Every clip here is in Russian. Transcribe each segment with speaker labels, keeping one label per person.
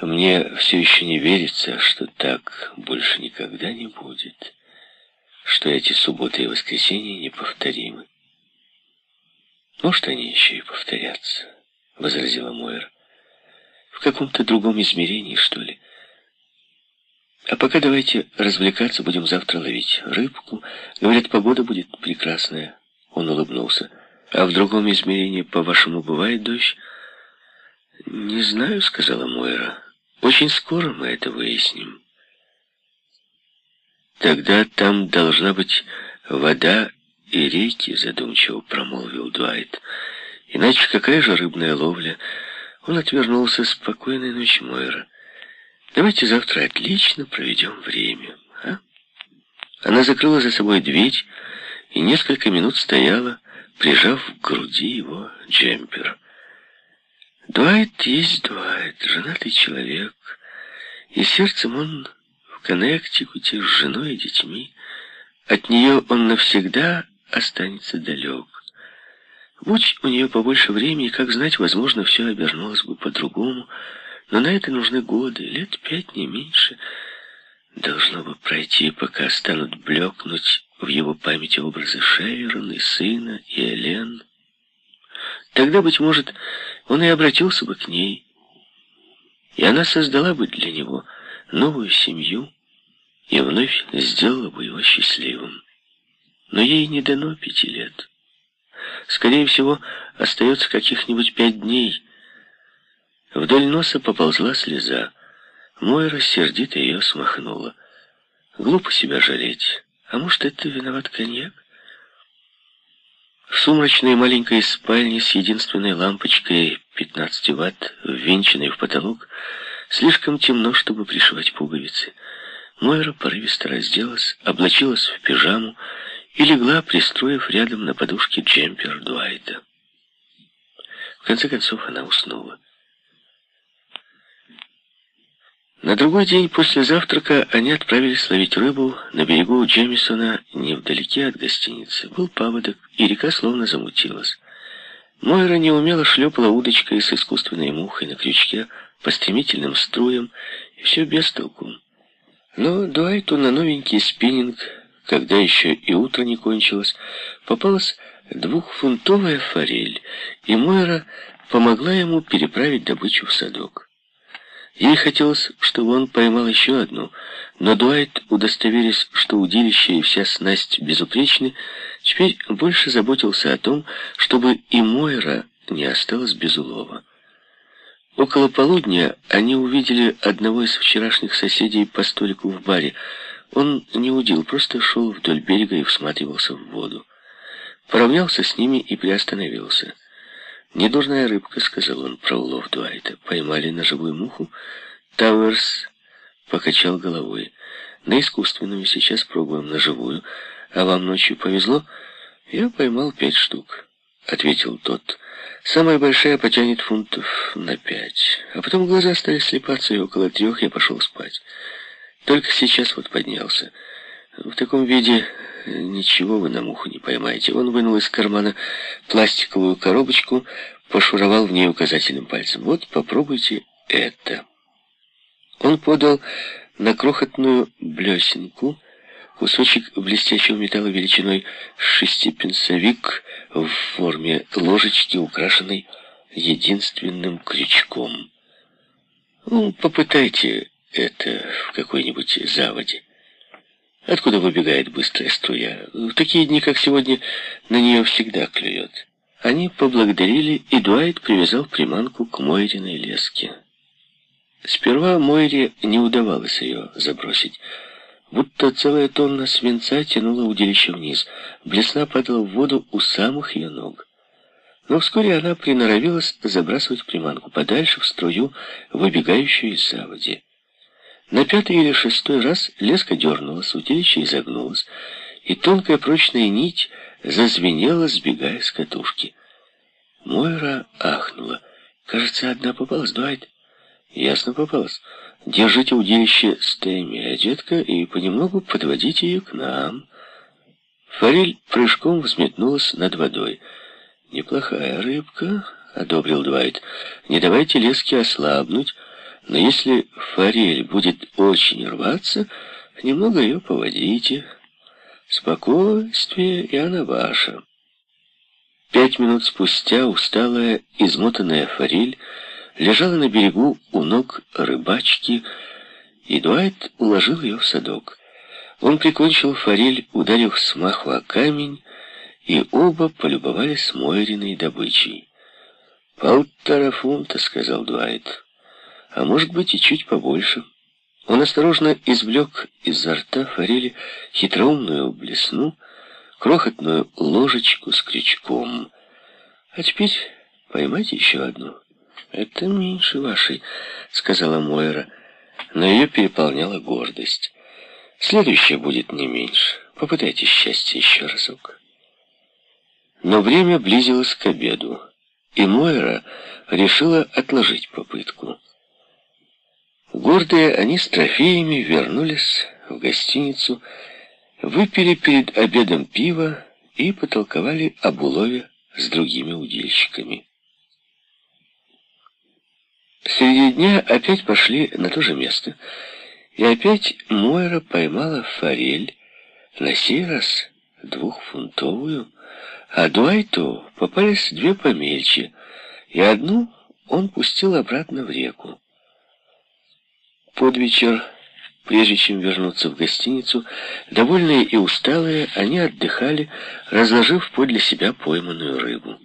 Speaker 1: Мне все еще не верится, что так больше никогда не будет, что эти субботы и воскресенья неповторимы. Может, они еще и повторятся, — возразила Мойра. В каком-то другом измерении, что ли. А пока давайте развлекаться, будем завтра ловить рыбку. Говорят, погода будет прекрасная. Он улыбнулся. А в другом измерении, по-вашему, бывает дождь? Не знаю, сказала Мойра. Очень скоро мы это выясним. Тогда там должна быть вода и реки, задумчиво промолвил Дуайт. Иначе какая же рыбная ловля? Он отвернулся. Спокойной ночи, Мойра. Давайте завтра отлично проведем время, а? Она закрыла за собой дверь и несколько минут стояла, прижав к груди его джемпер. Дуайт есть Дуайт, женатый человек, и сердцем он в Коннектикуте с женой и детьми. От нее он навсегда останется далек. Будь у нее побольше времени, как знать, возможно, все обернулось бы по-другому, но на это нужны годы, лет пять, не меньше. Должно бы пройти, пока станут блекнуть в его памяти образы Шейрон и сына, и Элен. Тогда, быть может, он и обратился бы к ней, и она создала бы для него новую семью и вновь сделала бы его счастливым. Но ей не дано пяти лет. Скорее всего, остается каких-нибудь пять дней. Вдоль носа поползла слеза. Мойра сердито ее смахнула. Глупо себя жалеть. А может, это виноват коньяк? В сумрачной маленькой спальне с единственной лампочкой 15 ватт, ввинченной в потолок, слишком темно, чтобы пришивать пуговицы. Мойра порывисто разделась, облачилась в пижаму и легла, пристроив рядом на подушке джемпер Дуайта. В конце концов она уснула. На другой день после завтрака они отправились ловить рыбу на берегу Джемисона, невдалеке от гостиницы. Был паводок, и река словно замутилась. Мойра неумело шлепала удочкой с искусственной мухой на крючке по стремительным струям, и все без толку. Но Дуайту на новенький спиннинг, когда еще и утро не кончилось, попалась двухфунтовая форель, и Мойра помогла ему переправить добычу в садок. Ей хотелось, чтобы он поймал еще одну, но Дуайт, удостоверясь, что удилище и вся снасть безупречны, теперь больше заботился о том, чтобы и Мойра не осталась без улова. Около полудня они увидели одного из вчерашних соседей по столику в баре. Он не удил, просто шел вдоль берега и всматривался в воду. Поравнялся с ними и приостановился. «Недурная рыбка», — сказал он про улов Дуайта. «Поймали на живую муху?» Тауэрс покачал головой. «На искусственную сейчас пробуем на живую. А вам ночью повезло?» «Я поймал пять штук», — ответил тот. «Самая большая потянет фунтов на пять. А потом глаза стали слепаться, и около трех я пошел спать. Только сейчас вот поднялся. В таком виде Ничего вы на муху не поймаете. Он вынул из кармана пластиковую коробочку, пошуровал в ней указательным пальцем. Вот, попробуйте это. Он подал на крохотную блесенку кусочек блестящего металла величиной шестипенсовик в форме ложечки, украшенной единственным крючком. Ну, попытайте это в какой-нибудь заводе откуда выбегает быстрая струя. В такие дни, как сегодня, на нее всегда клюет. Они поблагодарили, и Дуайт привязал приманку к Мойриной леске. Сперва Мойре не удавалось ее забросить. Будто целая тонна свинца тянула удилище вниз. Блесна падала в воду у самых ее ног. Но вскоре она приноровилась забрасывать приманку подальше в струю, выбегающую из заводи. На пятый или шестой раз леска дернулась, удилище изогнулось, и тонкая прочная нить зазвенела, сбегая с катушки. Мойра ахнула. Кажется, одна попалась, Дуайт. Ясно попалась. Держите удилище стаями, детка, и понемногу подводите ее к нам. Форель прыжком взметнулась над водой. «Неплохая рыбка», — одобрил Дуайт. «Не давайте леске ослабнуть, Но если форель будет очень рваться, немного ее поводите. Спокойствие, и она ваша. Пять минут спустя усталая, измотанная форель лежала на берегу у ног рыбачки, и Дуайт уложил ее в садок. Он прикончил форель, ударив смаху о камень, и оба полюбовались Мойриной добычей. «Полтора фунта», — сказал Дуайт, — «а может быть и чуть побольше». Он осторожно извлек изо рта форели хитроумную блесну, крохотную ложечку с крючком. «А теперь поймайте еще одну». «Это меньше вашей», — сказала Мойра, но ее переполняла гордость. «Следующее будет не меньше. Попытайтесь счастье еще разок». Но время близилось к обеду, и Мойра решила отложить попытку. Гордые они с трофеями вернулись в гостиницу, выпили перед обедом пиво и потолковали об улове с другими удильщиками. Среди дня опять пошли на то же место, и опять Мойра поймала форель, на сей раз двухфунтовую, а Дуайту попались две помельче, и одну он пустил обратно в реку. Под вечер, прежде чем вернуться в гостиницу, довольные и усталые, они отдыхали, разложив подле себя пойманную рыбу.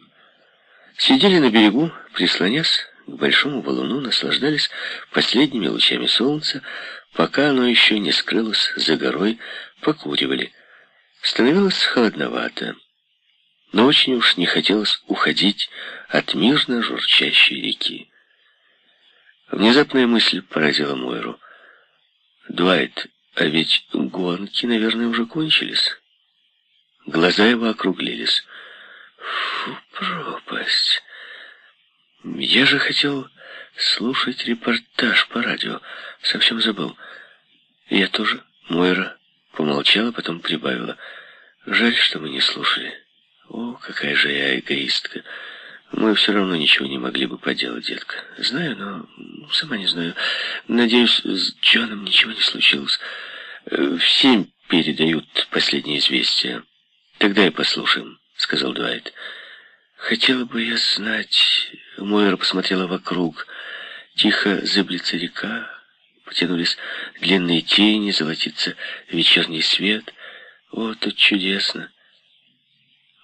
Speaker 1: Сидели на берегу, прислонясь к большому валуну наслаждались последними лучами солнца, пока оно еще не скрылось за горой, покуривали. Становилось холодновато, но очень уж не хотелось уходить от мирно журчащей реки. Внезапная мысль поразила Мойру. «Дуайт, а ведь гонки, наверное, уже кончились». Глаза его округлились. «Фу, пропасть!» Я же хотел слушать репортаж по радио. Совсем забыл. Я тоже. Мойра помолчала, потом прибавила. Жаль, что мы не слушали. О, какая же я эгоистка. Мы все равно ничего не могли бы поделать, детка. Знаю, но сама не знаю. Надеюсь, с Джоном ничего не случилось. Э, Всем передают последние известия. Тогда и послушаем, сказал Дуайт. Хотела бы я знать... Мойра посмотрела вокруг. Тихо зыблется река, потянулись длинные тени, золотится вечерний свет. О, тут чудесно.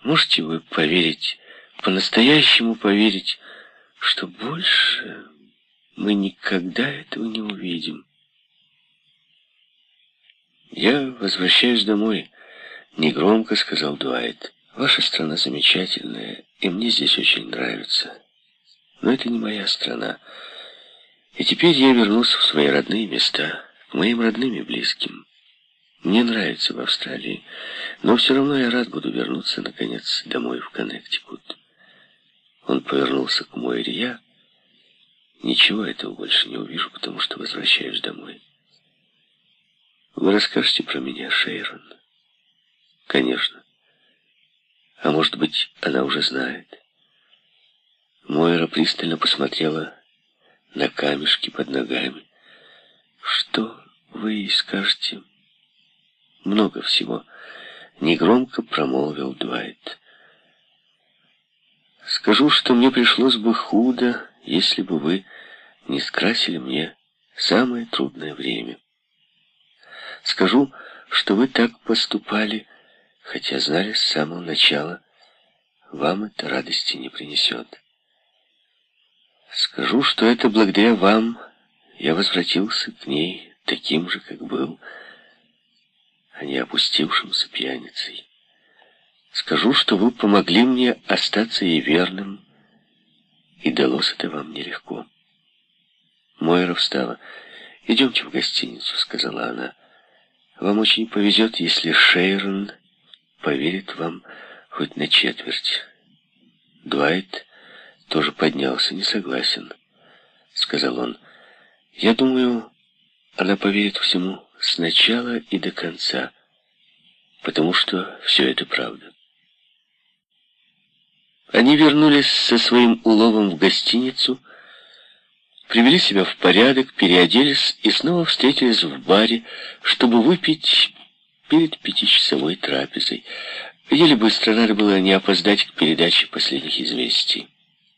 Speaker 1: Можете вы поверить, по-настоящему поверить, что больше мы никогда этого не увидим? «Я возвращаюсь домой», — негромко сказал Дуайт. «Ваша страна замечательная, и мне здесь очень нравится. Но это не моя страна. И теперь я вернулся в свои родные места, к моим родным и близким. Мне нравится в Австралии, но все равно я рад буду вернуться, наконец, домой в Коннектикут. Он повернулся к Мойре. Я ничего этого больше не увижу, потому что возвращаюсь домой. Вы расскажете про меня, Шейрон? Конечно. А может быть, она уже знает. Мойра пристально посмотрела на камешки под ногами. Что вы ей скажете? Много всего. Негромко промолвил Дуайт. Скажу, что мне пришлось бы худо, если бы вы не скрасили мне самое трудное время. Скажу, что вы так поступали, хотя знали с самого начала, вам это радости не принесет. Скажу, что это благодаря вам я возвратился к ней таким же, как был, а не опустившимся пьяницей. Скажу, что вы помогли мне остаться ей верным, и далось это вам нелегко. Мойра встала. «Идемте в гостиницу», — сказала она. «Вам очень повезет, если Шейрон поверит вам хоть на четверть». Дуайт тоже поднялся, не согласен, сказал он. Я думаю, она поверит всему сначала и до конца, потому что все это правда. Они вернулись со своим уловом в гостиницу, привели себя в порядок, переоделись и снова встретились в баре, чтобы выпить перед пятичасовой трапезой. Еле быстро надо было не опоздать к передаче последних известий.